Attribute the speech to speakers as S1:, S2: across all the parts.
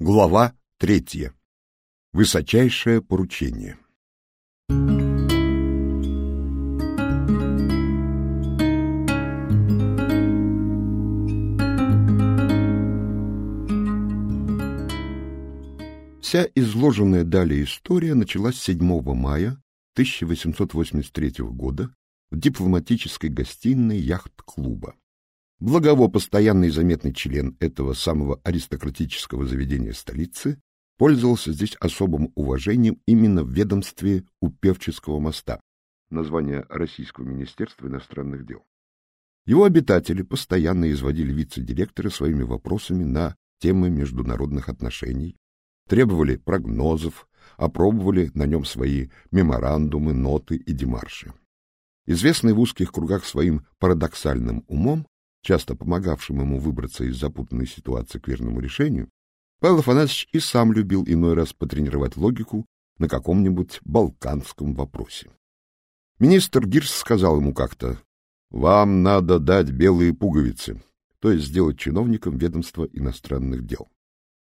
S1: Глава третья. Высочайшее поручение. Вся изложенная далее история началась 7 мая 1883 года в дипломатической гостиной яхт-клуба. Благово, постоянный заметный член этого самого аристократического заведения столицы, пользовался здесь особым уважением именно в ведомстве у Певческого моста, название Российского министерства иностранных дел. Его обитатели постоянно изводили вице-директора своими вопросами на темы международных отношений, требовали прогнозов, опробовали на нем свои меморандумы, ноты и демарши. Известный в узких кругах своим парадоксальным умом, часто помогавшим ему выбраться из запутанной ситуации к верному решению, Павел Афанасьевич и сам любил иной раз потренировать логику на каком-нибудь балканском вопросе. Министр Гирс сказал ему как-то, «Вам надо дать белые пуговицы», то есть сделать чиновником ведомства иностранных дел.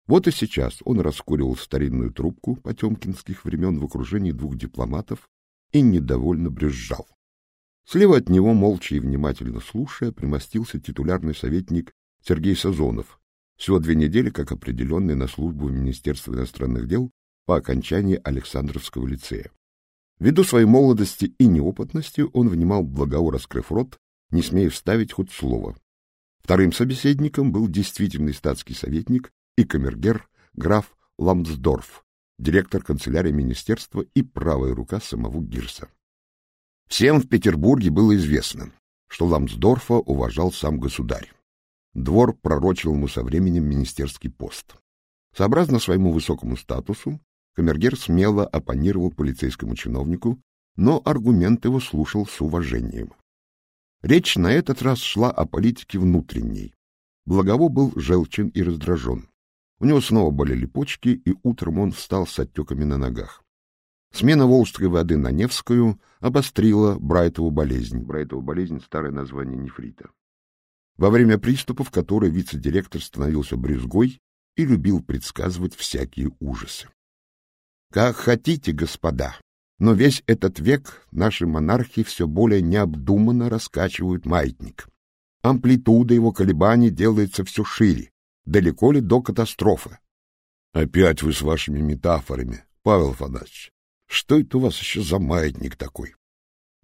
S1: Вот и сейчас он раскуривал старинную трубку потемкинских времен в окружении двух дипломатов и недовольно брюзжал. Слева от него, молча и внимательно слушая, примостился титулярный советник Сергей Сазонов, всего две недели как определенный на службу в Министерство иностранных дел по окончании Александровского лицея. Ввиду своей молодости и неопытности он внимал благово, раскрыв рот, не смея вставить хоть слово. Вторым собеседником был действительный статский советник и камергер граф Ламсдорф, директор канцелярии министерства и правая рука самого Гирса. Всем в Петербурге было известно, что Ламсдорфа уважал сам государь. Двор пророчил ему со временем министерский пост. Сообразно своему высокому статусу, камергер смело оппонировал полицейскому чиновнику, но аргумент его слушал с уважением. Речь на этот раз шла о политике внутренней. Благово был желчен и раздражен. У него снова болели почки, и утром он встал с отеками на ногах. Смена волжской воды на Невскую обострила Брайтову болезнь. Брайтова болезнь — старое название нефрита. Во время приступов, которой вице-директор становился брюзгой и любил предсказывать всякие ужасы. Как хотите, господа, но весь этот век наши монархи все более необдуманно раскачивают маятник. Амплитуда его колебаний делается все шире. Далеко ли до катастрофы? Опять вы с вашими метафорами, Павел Фадасович. Что это у вас еще за маятник такой?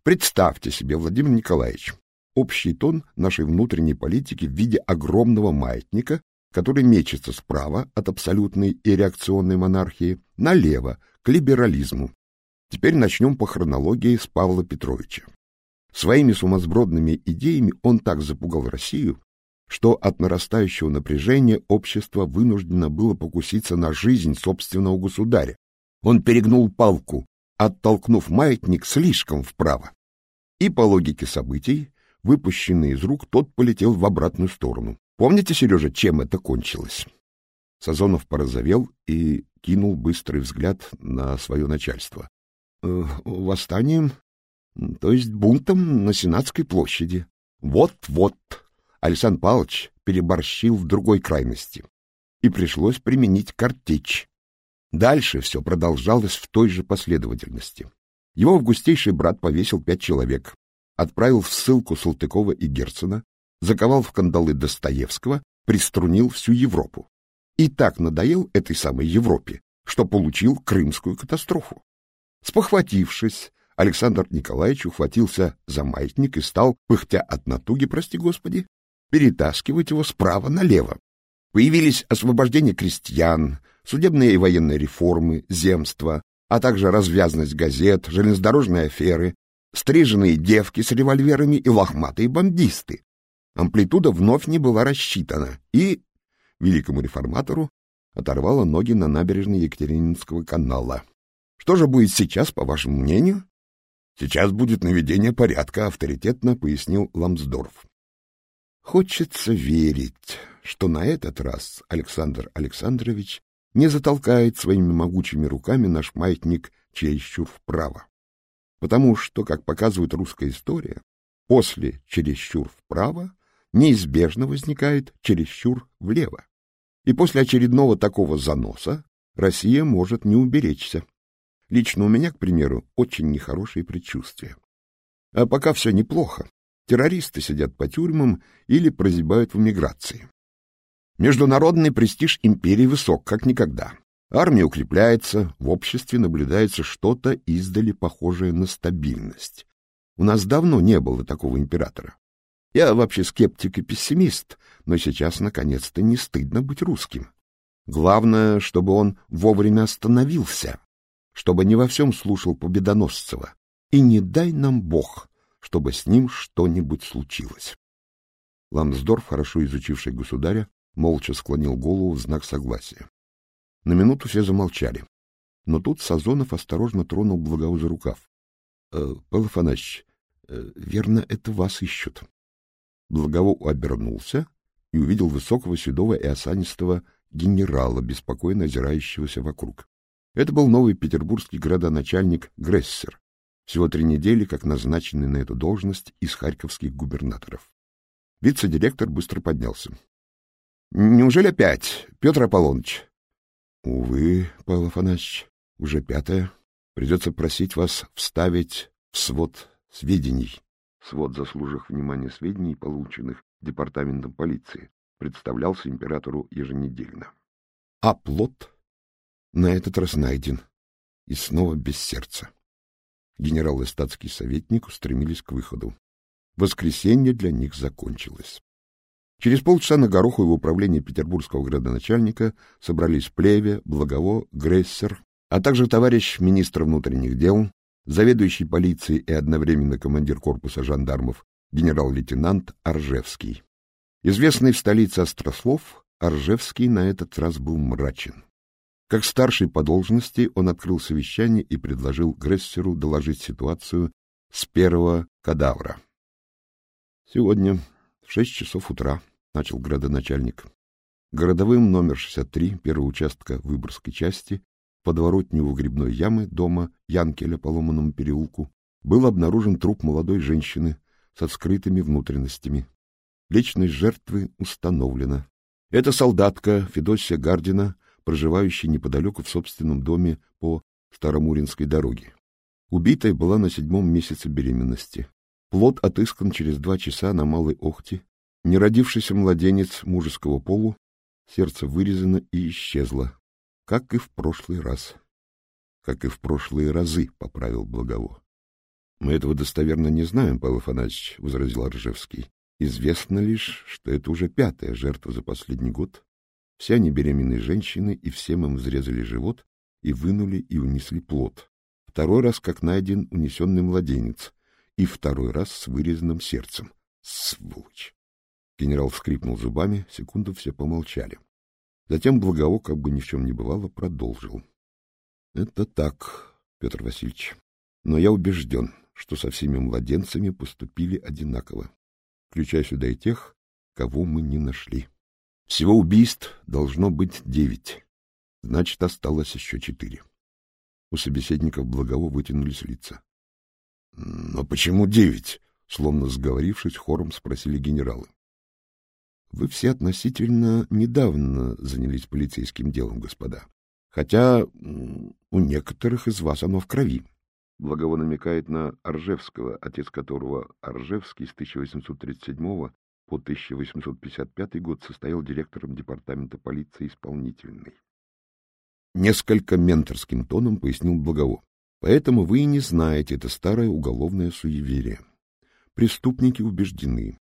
S1: Представьте себе, Владимир Николаевич, общий тон нашей внутренней политики в виде огромного маятника, который мечется справа от абсолютной и реакционной монархии налево, к либерализму. Теперь начнем по хронологии с Павла Петровича. Своими сумасбродными идеями он так запугал Россию, что от нарастающего напряжения общество вынуждено было покуситься на жизнь собственного государя, он перегнул палку, оттолкнув маятник слишком вправо. И по логике событий, выпущенный из рук, тот полетел в обратную сторону. Помните, Сережа, чем это кончилось? Сазонов порозовел и кинул быстрый взгляд на свое начальство. «Э, — Восстанием, то есть бунтом на Сенатской площади. Вот-вот. Александр Павлович переборщил в другой крайности. И пришлось применить картечь. Дальше все продолжалось в той же последовательности. Его августейший брат повесил пять человек, отправил в ссылку Салтыкова и Герцена, заковал в кандалы Достоевского, приструнил всю Европу. И так надоел этой самой Европе, что получил крымскую катастрофу. Спохватившись, Александр Николаевич ухватился за маятник и стал, пыхтя от натуги, прости господи, перетаскивать его справа налево. Появились освобождение крестьян, судебные и военные реформы, земства, а также развязность газет, железнодорожные аферы, стриженные девки с револьверами и лохматые бомбисты. Амплитуда вновь не была рассчитана, и великому реформатору оторвала ноги на набережной Екатерининского канала. Что же будет сейчас, по вашему мнению? Сейчас будет наведение порядка, авторитетно пояснил Ламсдорф. Хочется верить, что на этот раз Александр Александрович не затолкает своими могучими руками наш маятник чересчур вправо. Потому что, как показывает русская история, после чересчур вправо неизбежно возникает чересчур влево. И после очередного такого заноса Россия может не уберечься. Лично у меня, к примеру, очень нехорошие предчувствия. А пока все неплохо. Террористы сидят по тюрьмам или прозябают в эмиграции. Международный престиж империи высок, как никогда. Армия укрепляется, в обществе наблюдается что-то издали похожее на стабильность. У нас давно не было такого императора. Я вообще скептик и пессимист, но сейчас, наконец-то, не стыдно быть русским. Главное, чтобы он вовремя остановился, чтобы не во всем слушал Победоносцева. И не дай нам Бог, чтобы с ним что-нибудь случилось. Ламсдорф, хорошо изучивший государя, молча склонил голову в знак согласия. На минуту все замолчали. Но тут Сазонов осторожно тронул Благову за рукав. «Э, — Павел Афанасьевич, э, верно, это вас ищут. Благово обернулся и увидел высокого, седого и осанистого генерала, беспокойно озирающегося вокруг. Это был новый петербургский градоначальник Грессер, всего три недели как назначенный на эту должность из харьковских губернаторов. Вице-директор быстро поднялся. — Неужели опять, Петр Аполлоныч? — Увы, Павел Афанасьевич, уже пятое. Придется просить вас вставить в свод сведений. Свод заслужих внимания сведений, полученных департаментом полиции, представлялся императору еженедельно. А плод на этот раз найден, и снова без сердца. Генерал и статский советник устремились к выходу. Воскресенье для них закончилось. Через полчаса на Гороху в управлении петербургского градоначальника собрались Плеве, Благово, Грессер, а также товарищ министра внутренних дел, заведующий полицией и одновременно командир корпуса жандармов генерал-лейтенант Аржевский. Известный в столице Острослов, Аржевский на этот раз был мрачен. Как старший по должности он открыл совещание и предложил Грессеру доложить ситуацию с первого кадавра. Сегодня в шесть часов утра начал градоначальник. Городовым номер 63 первого участка Выборгской части подворотню у грибной ямы дома Янкеля по ломаному переулку был обнаружен труп молодой женщины со вскрытыми внутренностями. Личность жертвы установлена. Это солдатка Федосия Гардина, проживающая неподалеку в собственном доме по Старомуринской дороге. Убитая была на седьмом месяце беременности. Плод отыскан через два часа на Малой Охте. Неродившийся младенец мужеского полу, сердце вырезано и исчезло как и в прошлый раз. Как и в прошлые разы, — поправил Благово. — Мы этого достоверно не знаем, Павел Афанасьевич, — возразил Ржевский. — Известно лишь, что это уже пятая жертва за последний год. Все они беременные женщины, и всем им взрезали живот и вынули и унесли плод. Второй раз, как найден унесенный младенец, и второй раз с вырезанным сердцем. Сволочь! Генерал скрипнул зубами, секунду все помолчали. Затем Благово, как бы ни в чем не бывало, продолжил. — Это так, Петр Васильевич, но я убежден, что со всеми младенцами поступили одинаково, включая сюда и тех, кого мы не нашли. Всего убийств должно быть девять, значит, осталось еще четыре. У собеседников Благово вытянулись лица. — Но почему девять? — словно сговорившись, хором спросили генералы. Вы все относительно недавно занялись полицейским делом, господа. Хотя у некоторых из вас оно в крови. Благово намекает на Аржевского, отец которого Аржевский с 1837 по 1855 год состоял директором департамента полиции исполнительной. Несколько менторским тоном пояснил Благово. Поэтому вы и не знаете это старое уголовное суеверие. Преступники убеждены,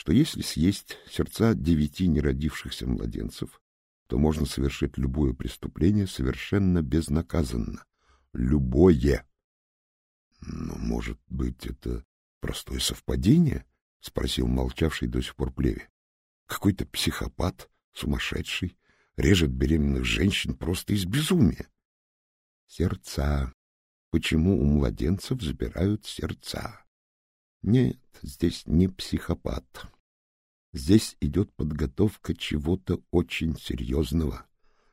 S1: что если съесть сердца девяти неродившихся младенцев, то можно совершить любое преступление совершенно безнаказанно. Любое. Но, может быть, это простое совпадение? — спросил молчавший до сих пор Плеве. — Какой-то психопат, сумасшедший, режет беременных женщин просто из безумия. Сердца. Почему у младенцев забирают сердца? Нет, здесь не психопат. Здесь идет подготовка чего-то очень серьезного,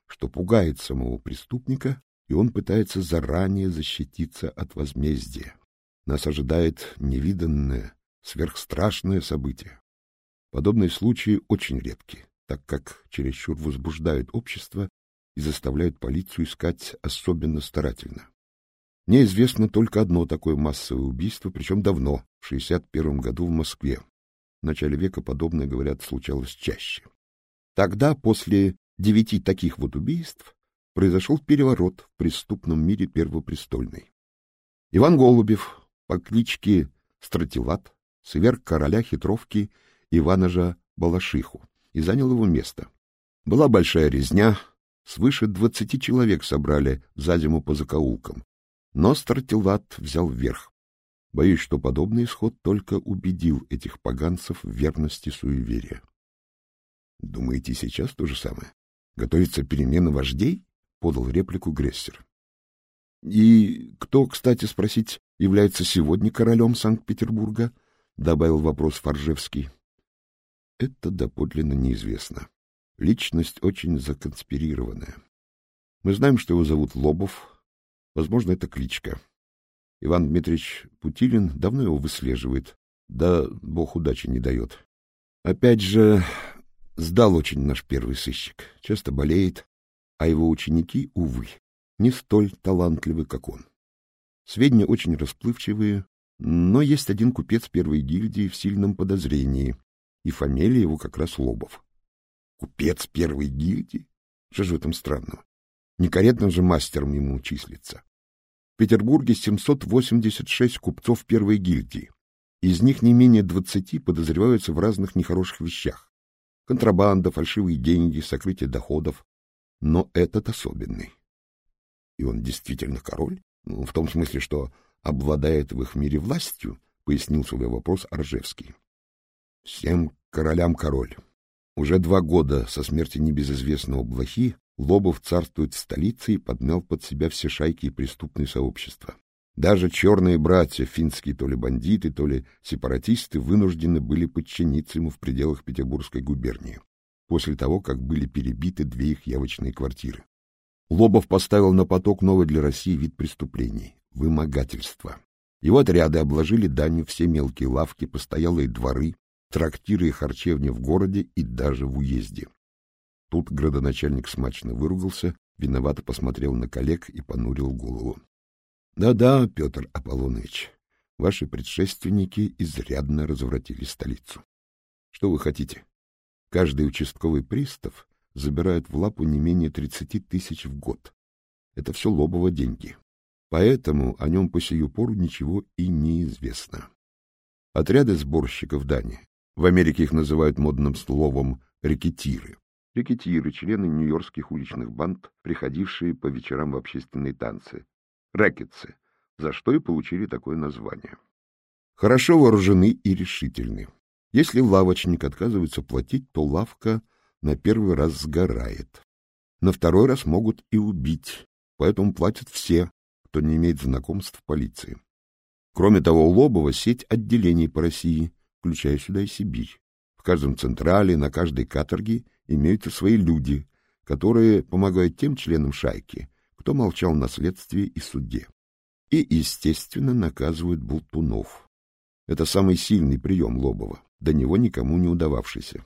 S1: что пугает самого преступника, и он пытается заранее защититься от возмездия. Нас ожидает невиданное, сверхстрашное событие. Подобные случаи очень редки, так как чересчур возбуждают общество и заставляют полицию искать особенно старательно. Мне известно только одно такое массовое убийство, причем давно, в 61 году в Москве. В начале века подобное, говорят, случалось чаще. Тогда, после девяти таких вот убийств, произошел переворот в преступном мире Первопрестольной. Иван Голубев по кличке Стратилат сверг короля хитровки Ивана же Балашиху и занял его место. Была большая резня, свыше двадцати человек собрали за зиму по закоулкам, но Стратилат взял вверх. Боюсь, что подобный исход только убедил этих поганцев в верности суеверия. Думаете, сейчас то же самое? Готовится перемена вождей? Подал реплику Грессер. И кто, кстати, спросить, является сегодня королем Санкт-Петербурга? Добавил вопрос Фаржевский. Это доподлинно неизвестно. Личность очень законспирированная. Мы знаем, что его зовут Лобов. Возможно, это кличка. Иван Дмитриевич Путилин давно его выслеживает. Да бог удачи не дает. Опять же, сдал очень наш первый сыщик. Часто болеет, а его ученики, увы, не столь талантливы, как он. Сведения очень расплывчивые, но есть один купец первой гильдии в сильном подозрении, и фамилия его как раз Лобов. Купец первой гильдии? Что же в этом странного? Некорректным же мастером ему числится. Петербурге 786 купцов первой гильдии. Из них не менее 20 подозреваются в разных нехороших вещах. Контрабанда, фальшивые деньги, сокрытие доходов. Но этот особенный. И он действительно король? Ну, в том смысле, что обладает в их мире властью, пояснил свой вопрос Аржевский. Всем королям король. Уже два года со смерти небезызвестного Блохи Лобов царствует в столице и подмял под себя все шайки и преступные сообщества. Даже черные братья, финские то ли бандиты, то ли сепаратисты, вынуждены были подчиниться ему в пределах Петербургской губернии, после того, как были перебиты две их явочные квартиры. Лобов поставил на поток новый для России вид преступлений — вымогательство. Его отряды обложили данью все мелкие лавки, постоялые дворы, трактиры и харчевни в городе и даже в уезде. Тут градоначальник смачно выругался, виновато посмотрел на коллег и понурил голову. Да — Да-да, Петр Аполлонович, ваши предшественники изрядно развратили столицу. Что вы хотите? Каждый участковый пристав забирает в лапу не менее тридцати тысяч в год. Это все лобово деньги. Поэтому о нем по сию пору ничего и не известно. Отряды сборщиков дани, в Америке их называют модным словом «рекетиры», Рекетиры, члены нью-йоркских уличных банд, приходившие по вечерам в общественные танцы. Рэкетсы, за что и получили такое название. Хорошо вооружены и решительны. Если лавочник отказывается платить, то лавка на первый раз сгорает. На второй раз могут и убить, поэтому платят все, кто не имеет знакомств в полиции. Кроме того, у Лобова сеть отделений по России, включая сюда и Сибирь. В каждом централе, на каждой каторге – имеются свои люди, которые помогают тем членам шайки, кто молчал на следствии и суде. И, естественно, наказывают болтунов. Это самый сильный прием Лобова, до него никому не удававшийся.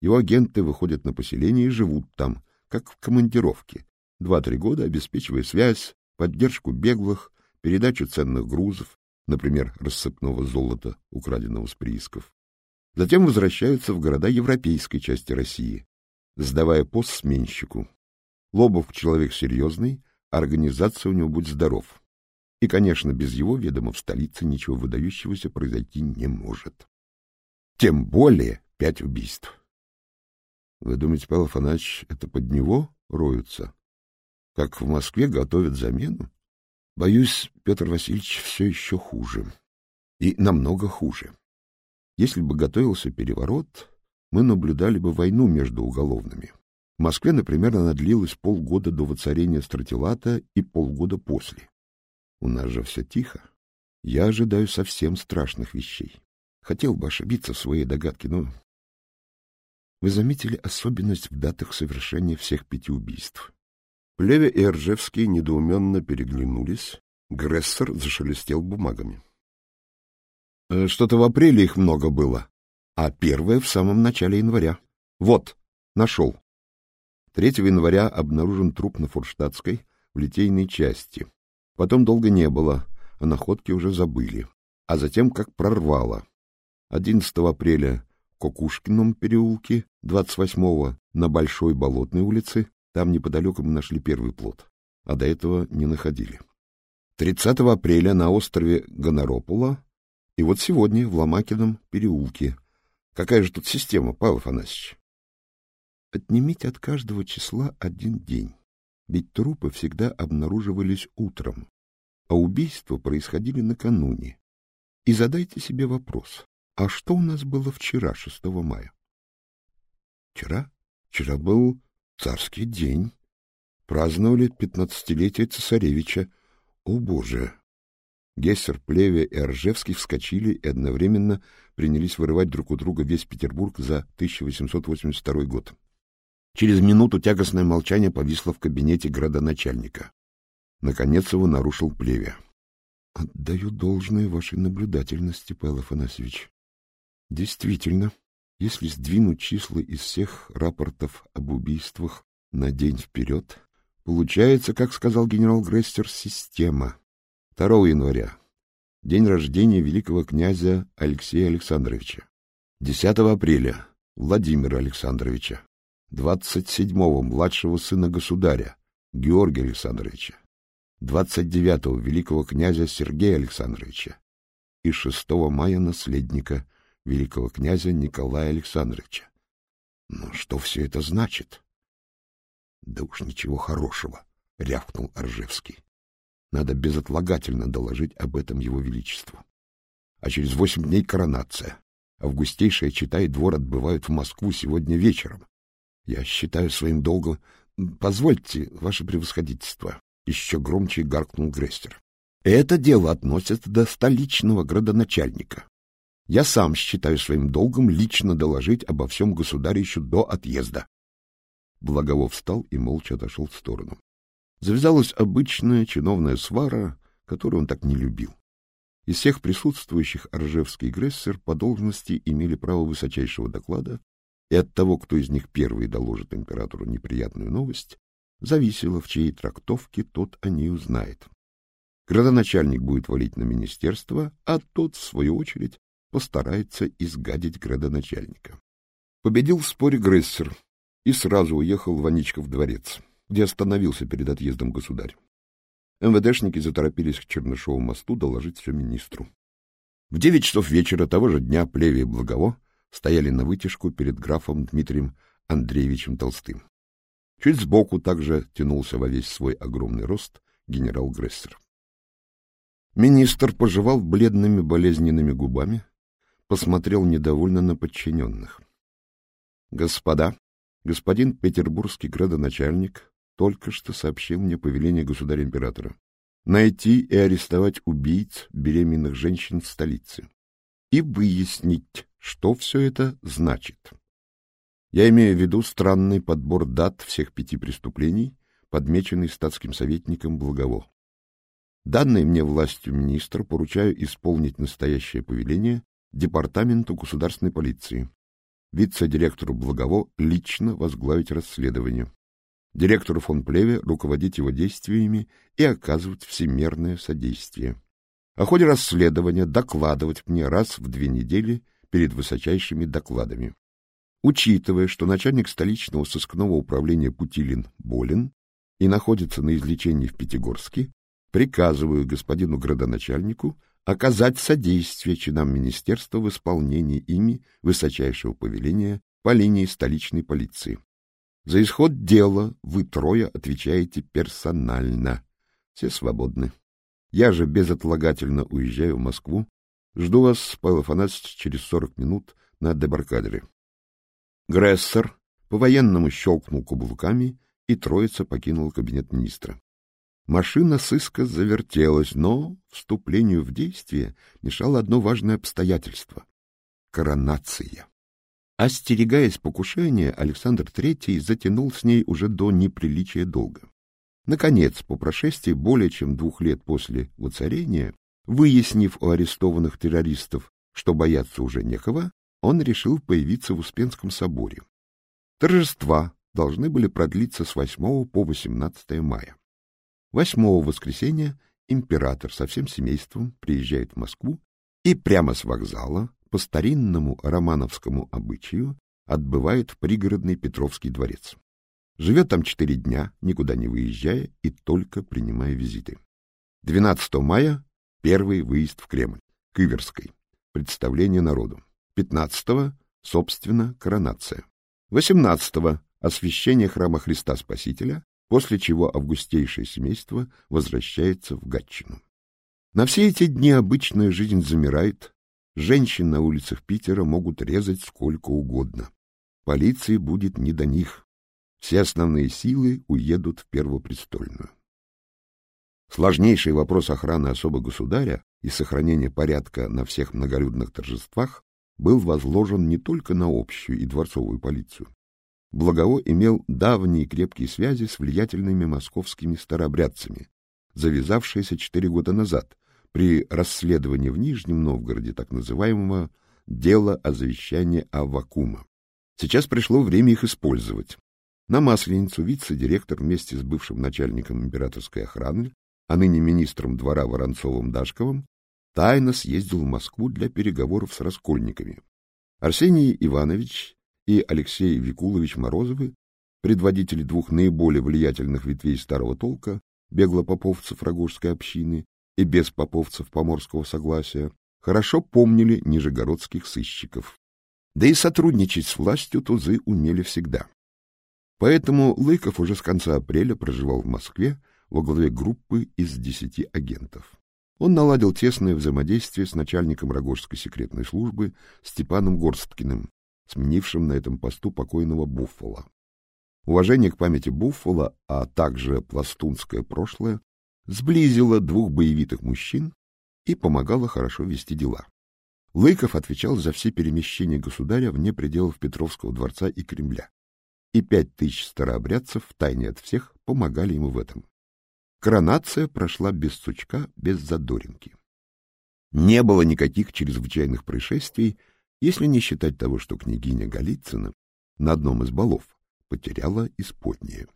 S1: Его агенты выходят на поселение и живут там, как в командировке, два-три года обеспечивая связь, поддержку беглых, передачу ценных грузов, например, рассыпного золота, украденного с приисков. Затем возвращаются в города европейской части России, сдавая пост сменщику. Лобов человек серьезный, организация у него будет здоров. И, конечно, без его ведома в столице ничего выдающегося произойти не может. Тем более пять убийств. Вы думаете, Павел Афанасьевич, это под него роются? Как в Москве готовят замену? Боюсь, Петр Васильевич, все еще хуже. И намного хуже. Если бы готовился переворот, мы наблюдали бы войну между уголовными. В Москве, например, она длилась полгода до воцарения стратилата и полгода после. У нас же все тихо. Я ожидаю совсем страшных вещей. Хотел бы ошибиться в своей догадке, но... Вы заметили особенность в датах совершения всех пяти убийств? Плеве и Ржевский недоуменно переглянулись. Грессер зашелестел бумагами. Э, что-то в апреле их много было, а первое в самом начале января. Вот, Нашел. 3 января обнаружен труп на Фурштадтской в литейной части. Потом долго не было, о находке уже забыли. А затем как прорвало. 11 апреля в Кокушкином переулке, 28-го на Большой Болотной улице, там неподалеку мы нашли первый плод, а до этого не находили. 30 апреля на острове Гоноропула и вот сегодня в Ломакином переулке. Какая же тут система, Павел Афанасьевич? Отнимите от каждого числа один день, ведь трупы всегда обнаруживались утром, а убийства происходили накануне. И задайте себе вопрос, а что у нас было вчера, 6 мая? Вчера? Вчера был царский день. Праздновали пятнадцатилетие цесаревича. О, Боже! Гессер, Плеве и Оржевский вскочили и одновременно принялись вырывать друг у друга весь Петербург за 1882 год. Через минуту тягостное молчание повисло в кабинете градоначальника. Наконец его нарушил Плеве. — Отдаю должное вашей наблюдательности, Павел Афанасьевич. Действительно, если сдвинуть числа из всех рапортов об убийствах на день вперед, получается, как сказал генерал Грестер, система. 2 января — день рождения великого князя Алексея Александровича. 10 апреля — Владимира Александровича. 27-го младшего сына государя Георгия Александровича, 29-го великого князя Сергея Александровича и 6 мая наследника великого князя Николая Александровича. Но что все это значит? Да уж ничего хорошего, рявкнул Оржевский. Надо безотлагательно доложить об этом его величеству. А через восемь дней коронация. Августейшая чита и двор отбывают в Москву сегодня вечером. Я считаю своим долгом... Позвольте, ваше превосходительство, — еще громче гаркнул Грестер. Это дело относится до столичного градоначальника. Я сам считаю своим долгом лично доложить обо всем государе до отъезда. Благовов встал и молча отошел в сторону. Завязалась обычная чиновная свара, которую он так не любил. Из всех присутствующих Оржевский и Грессер по должности имели право высочайшего доклада, и от того, кто из них первый доложит императору неприятную новость, зависело, в чьей трактовке тот о ней узнает. Градоначальник будет валить на министерство, а тот, в свою очередь, постарается изгадить градоначальника. Победил в споре Грессер и сразу уехал в Аничков дворец, где остановился перед отъездом государь. МВДшники заторопились к Чернышову мосту доложить все министру. В девять часов вечера того же дня Плеве Благово стояли на вытяжку перед графом Дмитрием Андреевичем Толстым. Чуть сбоку также тянулся во весь свой огромный рост генерал Грессер. Министр пожевал бледными болезненными губами, посмотрел недовольно на подчиненных. — Господа, господин петербургский градоначальник только что сообщил мне повеление государя-императора найти и арестовать убийц беременных женщин в столице и выяснить, что все это значит. Я имею в виду странный подбор дат всех пяти преступлений, подмеченный статским советником Благово. Данной мне властью министра поручаю исполнить настоящее повеление Департаменту государственной полиции, вице-директору Благово лично возглавить расследование, директору фон Плеве руководить его действиями и оказывать всемерное содействие. О ходе расследования докладывать мне раз в две недели перед высочайшими докладами. Учитывая, что начальник столичного сыскного управления Путилин болен и находится на излечении в Пятигорске, приказываю господину градоначальнику оказать содействие чинам министерства в исполнении ими высочайшего повеления по линии столичной полиции. За исход дела вы трое отвечаете персонально. Все свободны. Я же безотлагательно уезжаю в Москву Жду вас, Павел Афанасьевич, через сорок минут на дебаркадере. Грессер по-военному щелкнул каблуками, и троица покинула кабинет министра. Машина сыска завертелась, но вступлению в действие мешало одно важное обстоятельство — коронация. Остерегаясь покушения, Александр III затянул с ней уже до неприличия долго. Наконец, по прошествии более чем двух лет после воцарения, Выяснив у арестованных террористов, что бояться уже некого, он решил появиться в Успенском соборе. Торжества должны были продлиться с 8 по 18 мая. 8 воскресенья император со всем семейством приезжает в Москву и прямо с вокзала по старинному романовскому обычаю отбывает в пригородный Петровский дворец. Живет там четыре дня, никуда не выезжая и только принимая визиты. 12 мая — первый выезд в Кремль, к Иверской, представление народу. 15 собственно, коронация. 18 освящение храма Христа Спасителя, после чего августейшее семейство возвращается в Гатчину. На все эти дни обычная жизнь замирает, женщин на улицах Питера могут резать сколько угодно. Полиции будет не до них. Все основные силы уедут в Первопрестольную. Сложнейший вопрос охраны особо государя и сохранения порядка на всех многолюдных торжествах был возложен не только на общую и дворцовую полицию, Благово имел давние крепкие связи с влиятельными московскими старообрядцами, завязавшиеся четыре года назад при расследовании в Нижнем Новгороде так называемого дела о завещании Аввакума. Сейчас пришло время их использовать. На Масленицу вице-директор вместе с бывшим начальником императорской охраны, а ныне министром двора Воронцовым-Дашковым, тайно съездил в Москву для переговоров с раскольниками. Арсений Иванович и Алексей Викулович Морозовы, предводители двух наиболее влиятельных ветвей старого толка, беглопоповцев Рогожской общины и беспоповцев Поморского согласия, хорошо помнили нижегородских сыщиков. Да и сотрудничать с властью тузы умели всегда. Поэтому Лыков уже с конца апреля проживал в Москве во главе группы из десяти агентов. Он наладил тесное взаимодействие с начальником Рогожской секретной службы Степаном Горсткиным, сменившим на этом посту покойного Буффала. Уважение к памяти Буффала, а также пластунское прошлое, сблизило двух боевитых мужчин и помогало хорошо вести дела. Лыков отвечал за все перемещения государя вне пределов Петровского дворца и Кремля, и пять тысяч старообрядцев втайне от всех помогали ему в этом. Коронация прошла без сучка, без задоринки. Не было никаких чрезвычайных происшествий, если не считать того, что княгиня Голицына на одном из балов потеряла исподнее.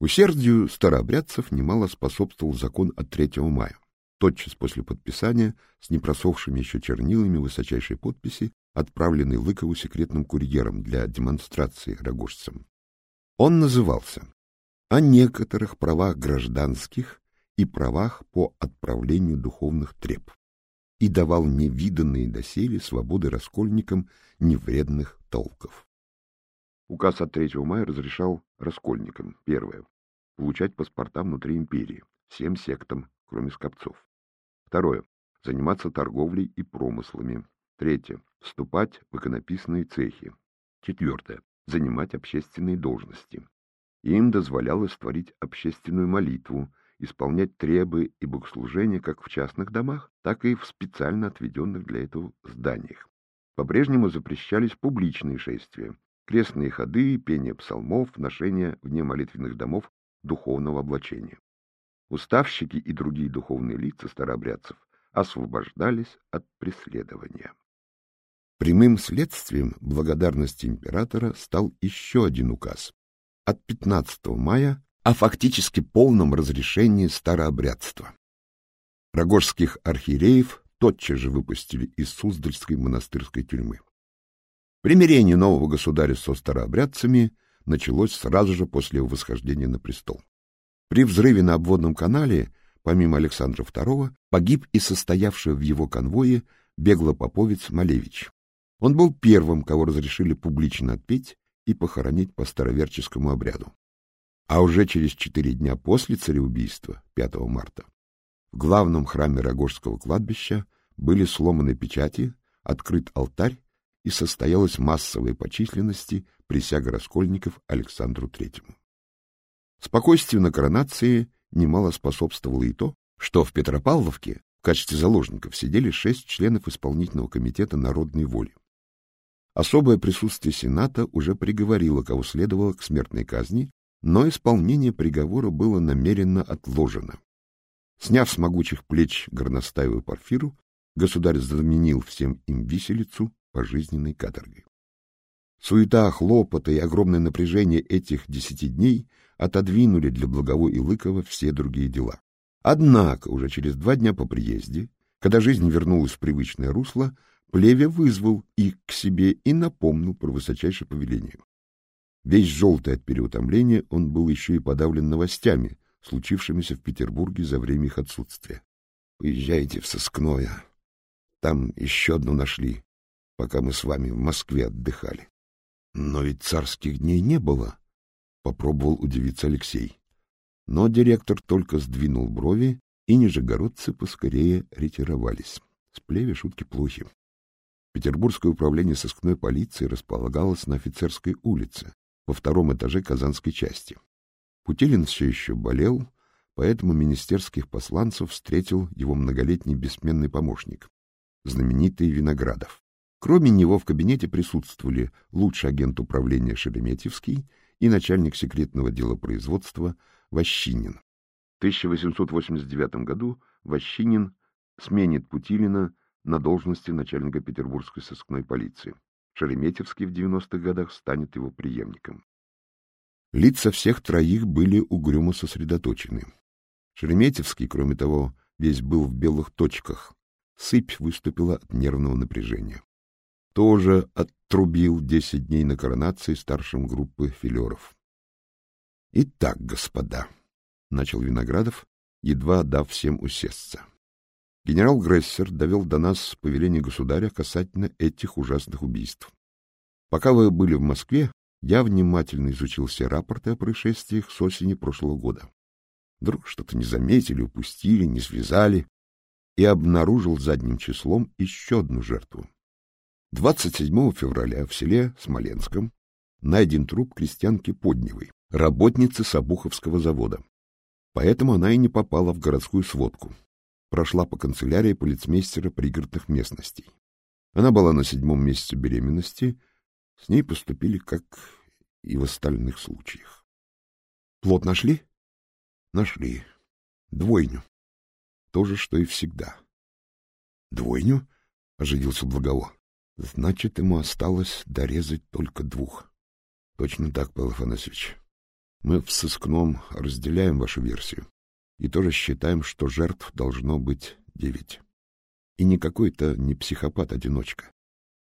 S1: Усердию старообрядцев немало способствовал закон от 3 мая. Тотчас после подписания, с непросохшими еще чернилами высочайшей подписи, отправленный Лыкову секретным курьером для демонстрации рогожцам. Он назывался «О некоторых правах гражданских и правах по отправлению духовных треб» и давал невиданные доселе свободы раскольникам невредных толков. Указ от 3 мая разрешал раскольникам, первое, получать паспорта внутри империи, всем сектам, кроме скопцов. Второе, заниматься торговлей и промыслами. Третье, вступать в иконописные цехи. Четвертое, занимать общественные должности. Им дозволялось творить общественную молитву, исполнять требы и богослужения как в частных домах, так и в специально отведенных для этого зданиях. По-прежнему запрещались публичные шествия, крестные ходы, пение псалмов, ношение вне молитвенных домов духовного облачения. Уставщики и другие духовные лица старообрядцев освобождались от преследования. Прямым следствием благодарности императора стал еще один указ. От 15 мая о фактически полном разрешении старообрядства. Рогожских архиереев тотчас же выпустили из Суздальской монастырской тюрьмы. Примирение нового государя со старообрядцами началось сразу же после его восхождения на престол. При взрыве на обводном канале, помимо Александра II, погиб и состоявший в его конвое беглопоповец Малевич. Он был первым, кого разрешили публично отпеть и похоронить по староверческому обряду а уже через четыре дня после цареубийства, 5 марта, в главном храме Рогожского кладбища были сломаны печати, открыт алтарь и состоялась массовая по численности присяга раскольников Александру Третьему. Спокойствию на коронации немало способствовало и то, что в Петропавловке в качестве заложников сидели шесть членов исполнительного комитета народной воли. Особое присутствие Сената уже приговорило, кого следовало к смертной казни но исполнение приговора было намеренно отложено. Сняв с могучих плеч горностаевую парфиру, государь заменил всем им виселицу пожизненной каторгой. Суета, хлопоты и огромное напряжение этих десяти дней отодвинули для Благово и Лыкова все другие дела. Однако уже через два дня по приезде, когда жизнь вернулась в привычное русло, Плеве вызвал их к себе и напомнил про высочайшее повеление. Весь желтый от переутомления, он был еще и подавлен новостями, случившимися в Петербурге за время их отсутствия. Уезжайте в сыскное. Там еще одну нашли, пока мы с вами в Москве отдыхали. Но ведь царских дней не было, — попробовал удивиться Алексей. Но директор только сдвинул брови, и нижегородцы поскорее ретировались. С плеве шутки плохи. Петербургское управление сыскной полиции располагалось на офицерской улице, во втором этаже Казанской части. Путилин все еще болел, поэтому министерских посланцев встретил его многолетний бессменный помощник, знаменитый Виноградов. Кроме него в кабинете присутствовали лучший агент управления Шереметьевский и начальник секретного дела производства Ващинин. В 1889 году Ващинин сменит Путилина на должности начальника Петербургской сыскной полиции. Шереметьевский в 90-х годах станет его преемником. Лица всех троих были угрюмо сосредоточены. Шереметьевский, кроме того, весь был в белых точках. Сыпь выступила от нервного напряжения. Тоже оттрубил десять дней на коронации старшим группы филеров. — Итак, господа, — начал Виноградов, едва дав всем усесться. Генерал Грессер довел до нас повеление государя касательно этих ужасных убийств. Пока вы были в Москве, я внимательно изучил все рапорты о происшествиях с осени прошлого года. Вдруг что-то не заметили, упустили, не связали, и обнаружил задним числом еще одну жертву. 27 февраля в селе Смоленском найден труп крестьянки Подневой, работницы Сабуховского завода. Поэтому она и не попала в городскую сводку. Прошла по канцелярии полицмейстера пригородных местностей. Она была на седьмом месяце беременности с ней поступили, как и в остальных случаях. Плод нашли? Нашли. Двойню. То же, что и всегда. Двойню? Оживился Благово. Значит, ему осталось дорезать только двух. Точно так, Павел Афанасьевич. Мы в сыскном разделяем вашу версию и тоже считаем, что жертв должно быть девять. И не какой-то не психопат-одиночка.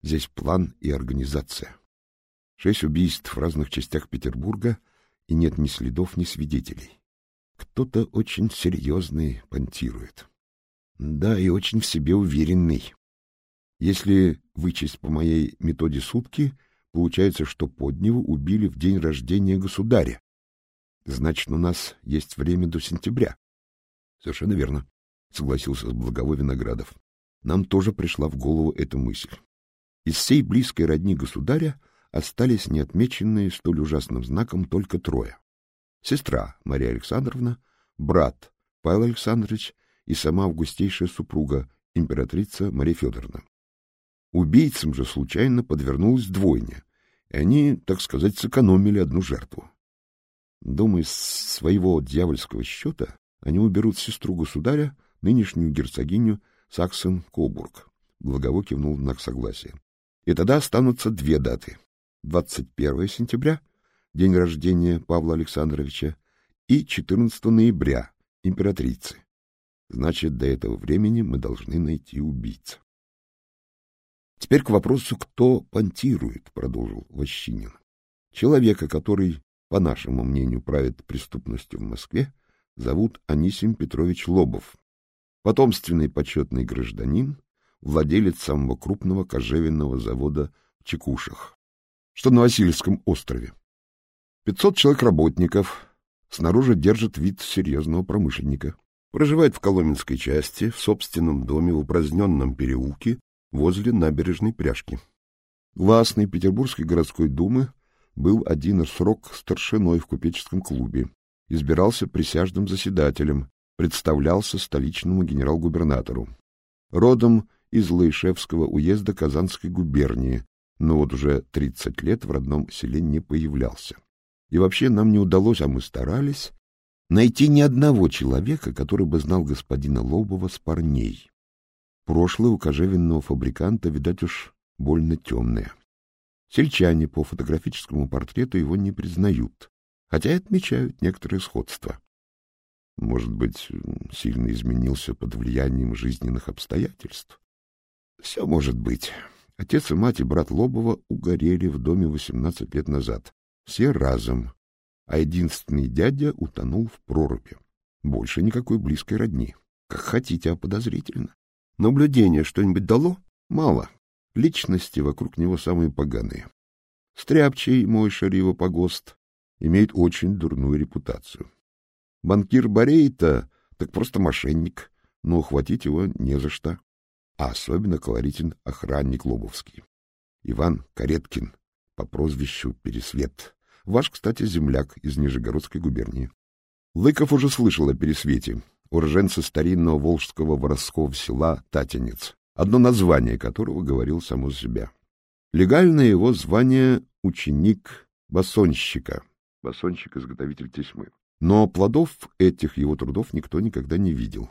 S1: Здесь план и организация. Шесть убийств в разных частях Петербурга, и нет ни следов, ни свидетелей. Кто-то очень серьезный понтирует. Да, и очень в себе уверенный. Если вычесть по моей методе сутки, получается, что Подневу убили в день рождения государя. Значит, у нас есть время до сентября. Совершенно верно, согласился с Благово Виноградов. Нам тоже пришла в голову эта мысль. Из всей близкой родни государя остались неотмеченные столь ужасным знаком только трое. Сестра Мария Александровна, брат Павел Александрович и сама августейшая супруга, императрица Мария Федоровна. Убийцам же случайно подвернулась двойня, и они, так сказать, сэкономили одну жертву. Думаю, с своего дьявольского счета они уберут сестру государя, нынешнюю герцогиню Саксон-Кобург. Благово кивнул в знак согласия. И тогда останутся две даты 21 сентября, день рождения Павла Александровича, и 14 ноября, императрицы. Значит, до этого времени мы должны найти убийцу. Теперь к вопросу, кто понтирует, продолжил Ващинин. Человека, который, по нашему мнению, правит преступностью в Москве, зовут Анисим Петрович Лобов. Потомственный почетный гражданин, владелец самого крупного кожевенного завода в Чекушах что на Васильевском острове. Пятьсот человек работников снаружи держат вид серьезного промышленника. Проживает в Коломенской части, в собственном доме в упраздненном переулке возле набережной пряжки. Гласный Петербургской городской думы был один срок старшиной в купеческом клубе, избирался присяжным заседателем, представлялся столичному генерал-губернатору. Родом из Лаишевского уезда Казанской губернии, но вот уже 30 лет в родном селе не появлялся. И вообще нам не удалось, а мы старались, найти ни одного человека, который бы знал господина Лобова с парней. Прошлое у кожевенного фабриканта, видать уж, больно темное. Сельчане по фотографическому портрету его не признают, хотя и отмечают некоторые сходства. Может быть, сильно изменился под влиянием жизненных обстоятельств? Все может быть. Отец и мать и брат Лобова угорели в доме 18 лет назад. Все разом. А единственный дядя утонул в проруби. Больше никакой близкой родни. Как хотите, а подозрительно. Наблюдение что-нибудь дало? Мало. Личности вокруг него самые поганые. Стряпчий, мой шариво погост, имеет очень дурную репутацию. Банкир Борейта так просто мошенник, но ухватить его не за что а особенно колоритен охранник Лобовский. Иван Кареткин по прозвищу Пересвет. Ваш, кстати, земляк из Нижегородской губернии. Лыков уже слышал о Пересвете, уроженце старинного волжского воровского села Татинец, одно название которого говорил само за себя. Легальное его звание — ученик басонщика, басонщик-изготовитель тесьмы. Но плодов этих его трудов никто никогда не видел.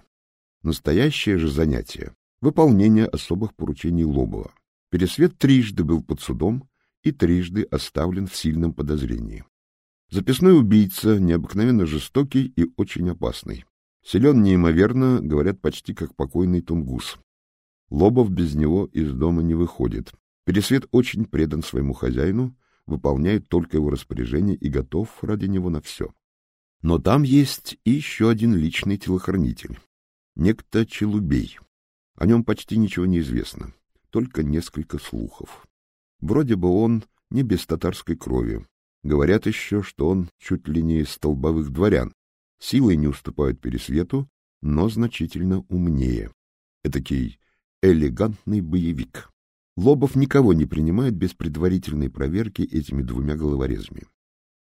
S1: Настоящее же занятие выполнение особых поручений Лобова. Пересвет трижды был под судом и трижды оставлен в сильном подозрении. Записной убийца, необыкновенно жестокий и очень опасный. Силен неимоверно, говорят, почти как покойный тунгус. Лобов без него из дома не выходит. Пересвет очень предан своему хозяину, выполняет только его распоряжение и готов ради него на все. Но там есть еще один личный телохранитель, некто Челубей. О нем почти ничего не известно, только несколько слухов. Вроде бы он не без татарской крови. Говорят еще, что он чуть ли не из столбовых дворян. Силой не уступают Пересвету, но значительно умнее. Этакий элегантный боевик. Лобов никого не принимает без предварительной проверки этими двумя головорезами.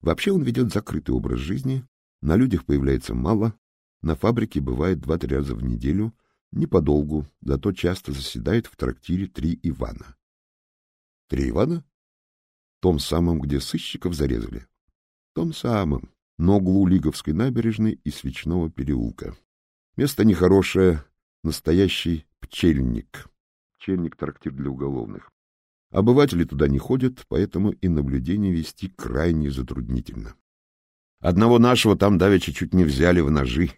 S1: Вообще он ведет закрытый образ жизни, на людях появляется мало, на фабрике бывает два-три раза в неделю — не подолгу, зато часто заседает в трактире «Три Ивана». «Три Ивана?» Том самом, где сыщиков зарезали? Том самом, на углу Лиговской набережной и Свечного переулка. Место нехорошее, настоящий пчельник. Пчельник — трактир для уголовных. Обыватели туда не ходят, поэтому и наблюдение вести крайне затруднительно. Одного нашего там давеча чуть не взяли в ножи,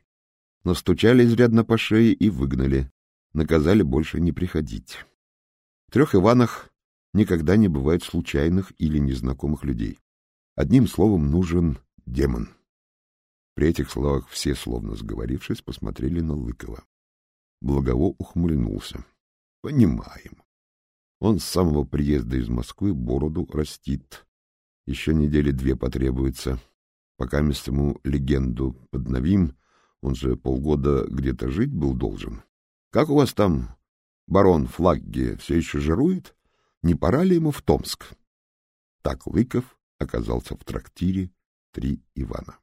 S1: настучали изрядно по шее и выгнали, наказали больше не приходить. В трех Иванах никогда не бывает случайных или незнакомых людей. Одним словом, нужен демон. При этих словах все, словно сговорившись, посмотрели на Лыкова. Благово ухмыльнулся. — Понимаем. Он с самого приезда из Москвы бороду растит. Еще недели две потребуется. Пока мы ему легенду подновим, он же полгода где-то жить был должен. Как у вас там барон Флагге все еще жирует? Не пора ли ему в Томск? Так Лыков оказался в трактире «Три Ивана».